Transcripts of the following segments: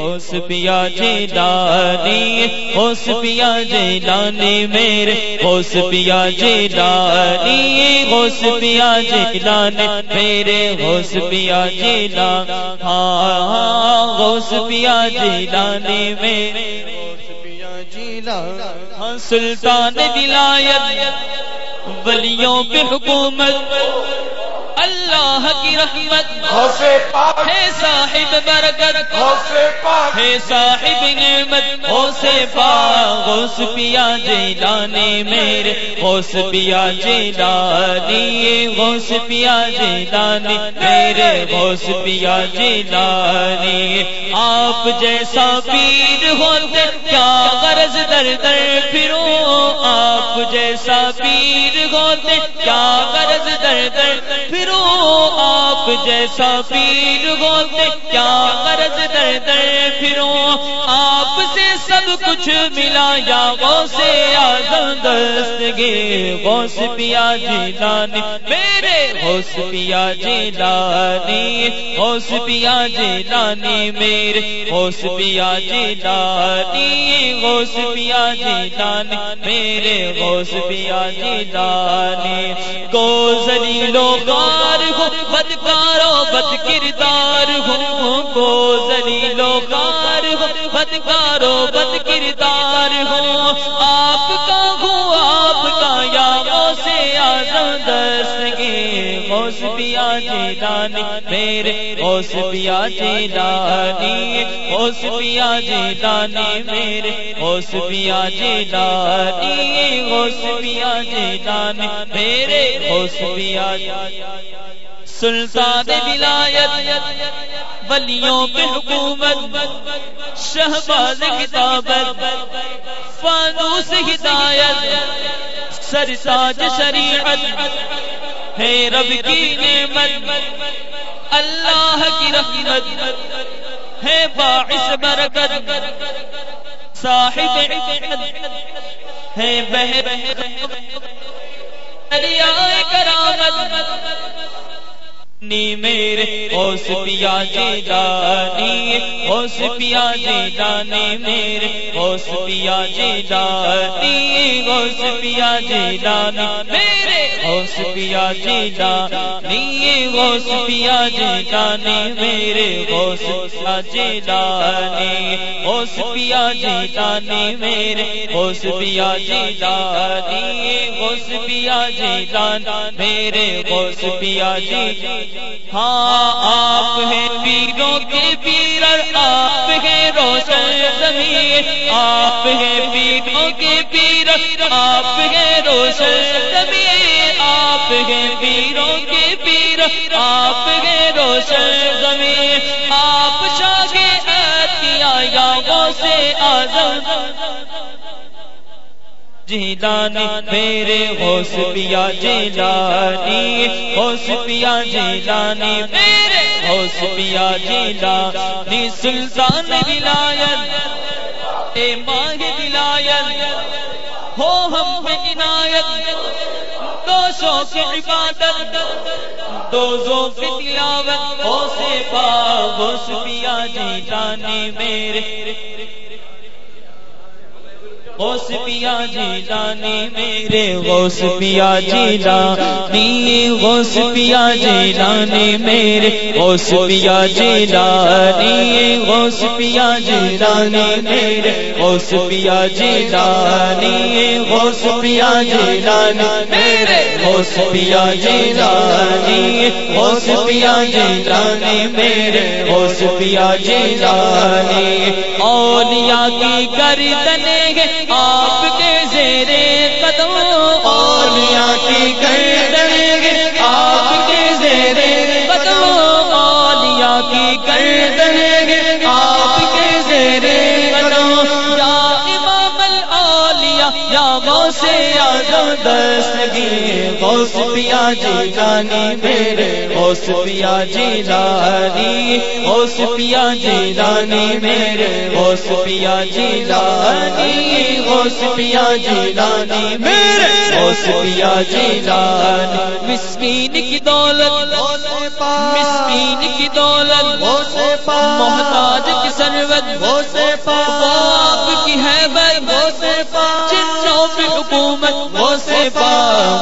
ہوس پیا جیلانی ہوس پیا جیلانی میرے ہوس پیا جیلانی ہوس پیا جیلانی میرے ہوس پیا جیلا ہاں ہاں پیا جیلانی میرے ہاں سلطان ولایت، ولیوں پہ حکومت اللہ کی رحمت ہے صاحب برکت ہے صاحب نعمت سے پا غوث پیا جیلانی میرے. غوث پیا جیلانی غوث پیا جیلانی میرے. غوث پیا جیلانی آپ جیسا پیر ہوتے کیا غرض در در پھرو آپ جیسا پیر ہوتے کیا غرض در در پھرو آپ جیسا پیر ہوتے کیا قرض در در پھرو؟ آپ سے سب کچھ ملا یا وہ سے آزم دست گے؟ غوث پیا جیلانی میرے غوث پیا جیلانی غوث پیا جیلانی میرے غوث پیا جیلانی غوث پیا جیلانی میرے غوث پیا جیلانی کو زلیلو بدکار ہو بدکارو بد کردار ہوں کو زلیلو گار ہو بدکارو بد کردار ہوں۔ آپ کا گے غوث پیا جیلانی، میرے غوث پیا جیلانی غوث پیا جیلانی، میرے غوث پیا جیلانی غوث پیا جیلانی، میرے غوث پیا سلطان ولایت، ولیوں پہ حکومت، شہباز کتابت فانوس ہدایت سرساج شریعت ہے رب کی نعمت۔ اللہ کی رحمت ہے باعث برکت۔ صاحب ہے بہ کرامت۔ نی میرے اوس پیا جی جانی اوس پیا جی جانی میرے۔ اوس پیا جی جانی اوس پیا جی جانی میرے۔ اوس پیا جی جانی اوس پیا جی جانی میرے اوس پیا جی جانی اوس پیا جی جانی میرے اوس پیا جی جانی اوس پیا جی جان، میرے اوس پیا جی, جی, جی, جی ہاں آپ ہیں پیروں کے پیر آپ ہیں روشن زمین۔ آپ ہیں پیروں کے پیر آپ ہیں روشن آپ ہیں پیروں کے پیر، آپ ہیں روشن زمین، آپ شاہ کیا یا سے آزم۔ جیلانی میرے ہوس پیا جیلانی ہوس پیا جیلانی میرے ہوس پیا جیلانی، سلطان ولایت، اے ماہ ولایت، ہو ہم عنایت۔ دو سو کی عبادت دو سو کی تلاوت، ہو سے پا گوش پیا جی جانے میرے۔ غوث پیا جی جانی میرے غوث پیا جی جانی غوث پیا جی جانی میرے غوث پیا جی جانی غوث پیا جی جانی میرے غوث پیا جی جانی غوث پیا جی جانی میرے غوث پیا جی جانی غوث پیا جی جانی میرے غوث پیا جی جانی اولیاء کی گردنے آپ کے زیر قدم اولیاء کی گردن آپ کے زیر قدم اولیاء کی گردن یا غوث اعظم دستگیر غوث پیا جی جانی میرے۔ غوث پیا جی جانی غوث پیا جی جانی میرے۔ غوث پیا جی جانی غوث پیا جی جانی میرے۔ غوث پیا جی جانی مسکین کی دولت مسکین کی دولت محتاج کی سربت آپ کی ہے وہ سے پا حکومت وہ سے پا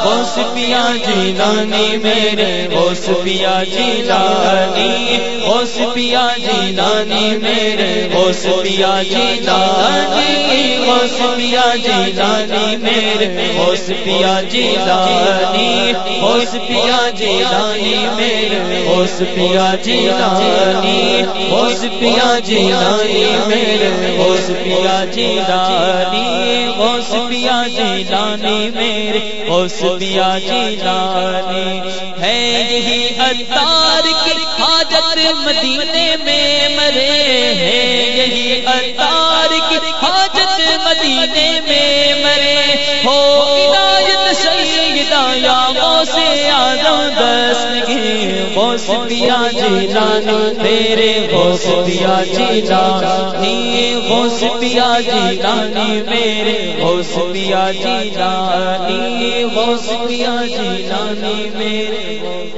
وہ سپیا جی نانی میرے وہ سپیا جی نانی وہ سپیا جی نانی میرے وہ سپیا جی نانی وہ سپیا جی نانی میرے وہ سپیا جی نانی وہ سپیا جی نانی میرے وہ سپیا جی نانی وہ سپیا جی نانی میرے وہ سپیا جی نانی وہ سپیا جی نانی میرے وہ سپیا جی نانی ہے یہی اتار کی حاجت مدینے میں مرے ہے یہی اتار کی حاجت مدینے میں مرے ہو ہدایت سیدہ یا غوث آدم دس کے غوث پیا جی نانی میرے غوث پیا جیلانی غوث پیا جی نانی میرے غوث پیا جیلانی غوث پیا جیلانی میرے